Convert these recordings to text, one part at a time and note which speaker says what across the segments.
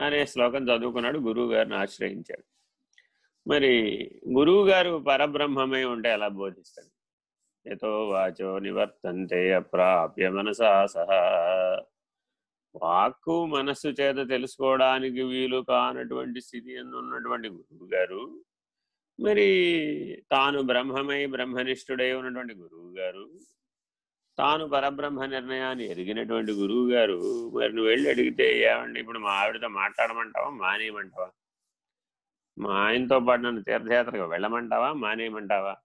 Speaker 1: అనే శ్లోకం చదువుకున్నాడు గురువు గారిని ఆశ్రయించాడు. మరి గురువు గారు పరబ్రహ్మమై ఉంటే ఎలా బోధిస్తాడు ఎతో వాచో నివర్తంతే అప్రాప్య మనసా సహా. వాక్కు మనస్సు చేత తెలుసుకోవడానికి వీలు కానటువంటి స్థితి ఉన్నటువంటి గురువు గారు మరి తాను బ్రహ్మమై బ్రహ్మనిష్ఠుడై ఉన్నటువంటి గురువు గారు తాను పరబ్రహ్మ నిర్ణయాన్ని ఎరిగినటువంటి గురువు గారు మరి నువ్వు వెళ్ళి అడిగితే ఏమండి? ఇప్పుడు మా ఆవిడతో మాట్లాడమంటావా? మానేయమంటావా? మా ఆయనతో పాటు నన్ను తీర్థయాత్రకు వెళ్ళమంటావా? మానేయమంటావా?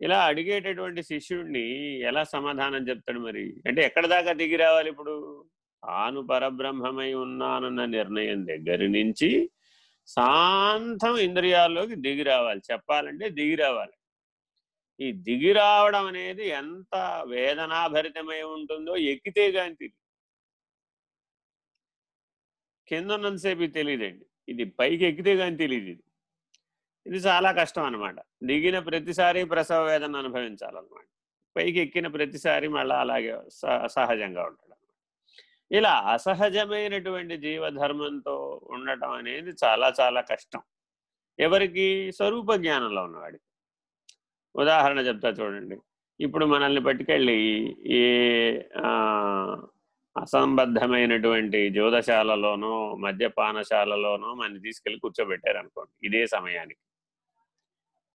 Speaker 1: ఇలా అడిగేటటువంటి శిష్యుడిని ఎలా సమాధానం చెప్తాడు మరి? అంటే ఎక్కడ దాకా దిగి రావాలి ఇప్పుడు? తాను పరబ్రహ్మమై ఉన్నానన్న నిర్ణయం దగ్గర నుంచి శాంతం ఇంద్రియాల్లోకి దిగి రావాలి. చెప్పాలంటే దిగి రావాలి. ఈ దిగి రావడం అనేది ఎంత వేదనాభరితమై ఉంటుందో ఎక్కితే కానీ తెలియదు కింద ఉన్నంతసేపు తెలియదండి ఇది పైకి ఎక్కితే కానీ తెలియదు ఇది. ఇది చాలా కష్టం అనమాట దిగిన ప్రతిసారి ప్రసవ వేదన అనుభవించాలన్నమాట. పైకి ఎక్కిన ప్రతిసారి మళ్ళీ అలాగే సహజంగా ఉంటాడు ఇలా అసహజమైనటువంటి జీవధర్మంతో ఉండటం అనేది చాలా చాలా కష్టం. ఎవరికి? స్వరూప జ్ఞానంలో ఉన్నవాడికి. ఉదాహరణ చెప్తా చూడండి. ఇప్పుడు మనల్ని పట్టుకెళ్ళి ఏ అసంబద్ధమైనటువంటి జ్యోతశాలలోనో మద్యపానశాలలోనో మన తీసుకెళ్ళి కూర్చోబెట్టారు అనుకోండి ఇదే సమయానికి.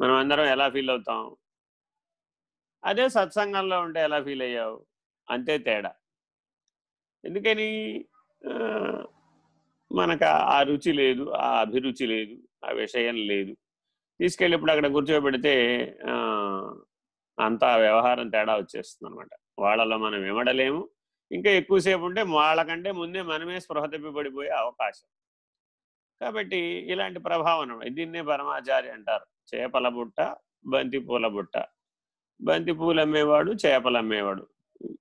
Speaker 1: మనం అందరం ఎలా ఫీల్ అవుతాం? అదే సత్సంగంలో ఉంటే ఎలా ఫీల్ అయ్యావు? అంతే తేడా. ఎందుకని? మనకు ఆ రుచి లేదు ఆ అభిరుచి లేదు ఆ విషయం లేదు. తీసుకెళ్ళి ఇప్పుడు అక్కడ కూర్చోబెడితే అంతా వ్యవహారం తేడా వచ్చేస్తుంది అనమాట వాళ్ళలో మనం విమడలేము ఇంకా ఎక్కువసేపు ఉంటే వాళ్ళకంటే ముందే మనమే స్పృహ తప్పిపడిపోయే అవకాశం. కాబట్టి ఇలాంటి ప్రభావం దీన్నే పరమాచారి అంటారు. చేపల బుట్ట బంతి పూల బుట్ట. బంతి పూలు అమ్మేవాడు చేపలు అమ్మేవాడు.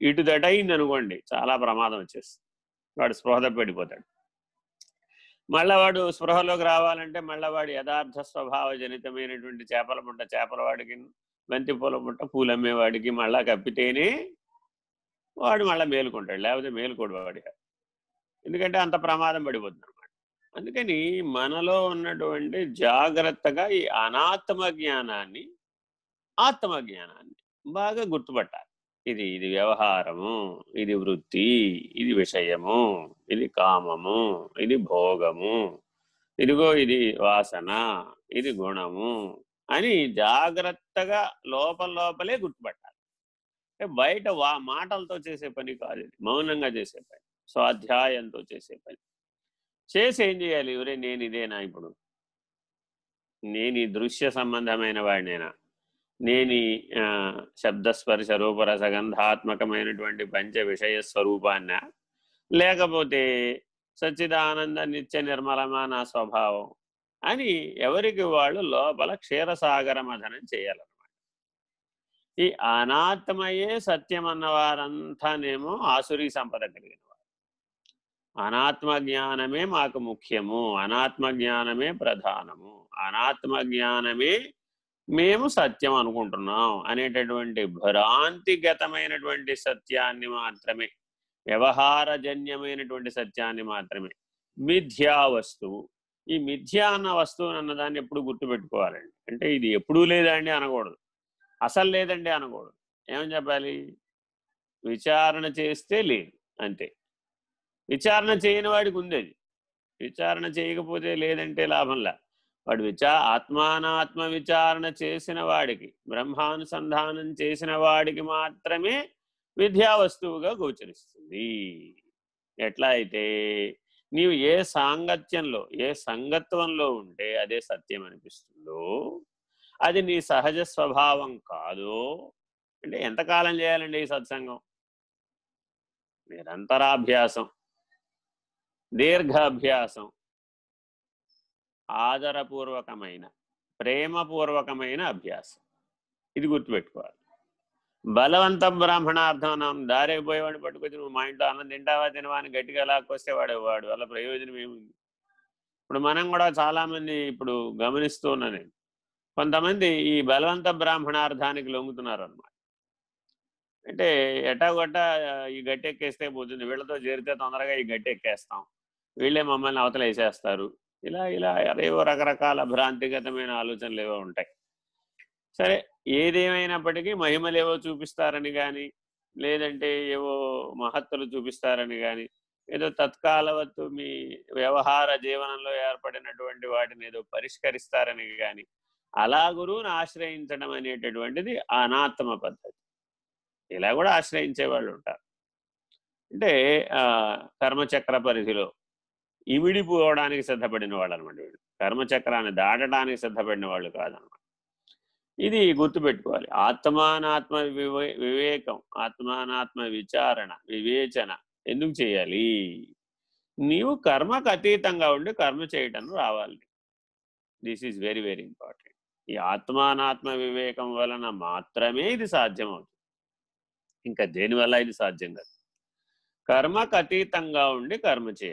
Speaker 1: ఇటు దటైంది అనుకోండి చాలా ప్రమాదం వచ్చేస్తుంది. వాడు స్పృహ తప్పిపోతాడు మళ్ళా వాడు స్పృహలోకి రావాలంటే మళ్ళా వాడు యథార్థ స్వభావ జనితమైనటువంటి చేపల బుట్ట చేపల వాడికి బంతి పూల బుట్ట పూలు అమ్మేవాడికి మళ్ళా కప్పితేనే వాడు మళ్ళీ మేలుకుంటాడు లేకపోతే మేలుకోడు వాడి. ఎందుకంటే అంత ప్రమాదం పడిపోతుంది అనమాట అందుకని మనలో ఉన్నటువంటి జాగ్రత్తగా ఈ అనాత్మ జ్ఞానాన్ని ఆత్మ జ్ఞానాన్ని బాగా గుర్తుపట్టాలి. ఇది ఇది వ్యవహారము ఇది వృత్తి ఇది విషయము ఇది కామము ఇది భోగము ఇదిగో ఇది వాసన ఇది గుణము అని జాగ్రత్తగా లోపల లోపలే గుర్తుపట్టాలి. బయట వా మాటలతో చేసే పని కాదు ఇది. మౌనంగా చేసే పని. స్వాధ్యాయంతో చేసే పని. చేసి ఏం చేయాలి? ఎవరే నేను ఇదేనా ఇప్పుడు? నేను ఈ దృశ్య సంబంధమైన వాడినేనా? నేను శబ్దస్పర్శ రూపరసగంధాత్మకమైనటువంటి పంచ విషయ స్వరూపాన్న? లేకపోతే సచ్చిదానంద నిత్య నిర్మలమా నా స్వభావం? అని ఎవరికి వాళ్ళు లోపల క్షీరసాగర మథనం చేయాలన్నమాట. ఈ అనాత్మయే సత్యం అన్నవారంతానేమో ఆసురీ సంపద కలిగిన వారు అనాత్మ జ్ఞానమే మాకు ముఖ్యము అనాత్మ జ్ఞానమే ప్రధానము అనాత్మ జ్ఞానమే మేము సత్యం అనుకుంటున్నాం అనేటటువంటి భ్రాంతిగతమైనటువంటి సత్యాన్ని మాత్రమే వ్యవహారజన్యమైనటువంటి సత్యాన్ని మాత్రమే మిథ్యా వస్తువు ఈ మిథ్యా అన్న వస్తువు అన్నదాన్ని ఎప్పుడు గుర్తుపెట్టుకోవాలండి. అంటే ఇది ఎప్పుడూ లేదండి అనకూడదు. అసలు లేదండి అనకూడదు. ఏమని చెప్పాలి? విచారణ చేస్తే లేదు. అంతే. విచారణ చేయని వాడికి ఉంది అది విచారణ చేయకపోతే లేదంటే లాభంలా. వాడు విచా ఆత్మానాత్మ విచారణ చేసిన వాడికి బ్రహ్మానుసంధానం చేసిన వాడికి మాత్రమే విద్యా వస్తువుగా గోచరిస్తుంది. ఎట్లా అయితే నీవు ఏ సాంగత్యంలో ఏ సంగత్వంలో ఉంటే అదే సత్యం అనిపిస్తుందో అది నీ సహజ స్వభావం కాదో అంటే ఎంతకాలం చేయాలండి ఈ సత్సంగం? నిరంతరాభ్యాసం దీర్ఘాభ్యాసం ఆదరపూర్వకమైన ప్రేమపూర్వకమైన అభ్యాసం. ఇది గుర్తుపెట్టుకోవాలి. బలవంత బ్రాహ్మణార్థం దారికి పోయేవాడిని పట్టుకొచ్చి నువ్వు మా ఇంట్లో అన్నం తింటావా తినవా అని గట్టిగా లాక్కొస్తే వాడు వాడు. వల్ల ప్రయోజనం ఏముంది? ఇప్పుడు మనం కూడా చాలామంది ఇప్పుడు గమనిస్తూ ఉన్నా నేను. కొంతమంది ఈ బలవంత బ్రాహ్మణార్థానికి లొంగుతున్నారు అనమాట అంటే ఎటాగొట్ట ఈ గట్టి ఎక్కేస్తే పోతుంది. వీళ్ళతో చేరితే తొందరగా ఈ గట్టి ఎక్కేస్తాం వీళ్ళే మమ్మల్ని అవతల వేసేస్తారు. ఇలా ఇలా ఏవో రకరకాల భ్రాంతిగతమైన ఆలోచనలు ఏవో ఉంటాయి. సరే ఏదేమైనప్పటికీ మహిమలు ఏవో చూపిస్తారని కానీ లేదంటే ఏవో మహత్తులు చూపిస్తారని కానీ ఏదో తత్కాలవత్తు మీ వ్యవహార జీవనంలో ఏర్పడినటువంటి వాటిని ఏదో పరిష్కరిస్తారని కానీ అలా గురువును ఆశ్రయించడం అనేటటువంటిది అనాత్మ పద్ధతి. ఇలా కూడా ఆశ్రయించే వాళ్ళు ఉంటారు. అంటే కర్మచక్ర పరిధిలో ఇమిడిపోవడానికి సిద్ధపడిన వాళ్ళు అనమాట వీళ్ళు. కర్మచక్రాన్ని దాటడానికి సిద్ధపడిన వాళ్ళు కాదనమాట. ఇది గుర్తుపెట్టుకోవాలి. ఆత్మానాత్మ వివే వివేకం ఆత్మానాత్మ విచారణ వివేచన ఎందుకు చేయాలి? నీవు కర్మకు అతీతంగా ఉండి కర్మ చేయటం రావాలి. This is very very important ఈ ఆత్మానాత్మ వివేకం వలన మాత్రమే ఇది సాధ్యమవుతుంది. ఇంకా దేనివల్ల ఇది సాధ్యం కాదు? కర్మకు అతీతంగా ఉండి కర్మ చేయాలి.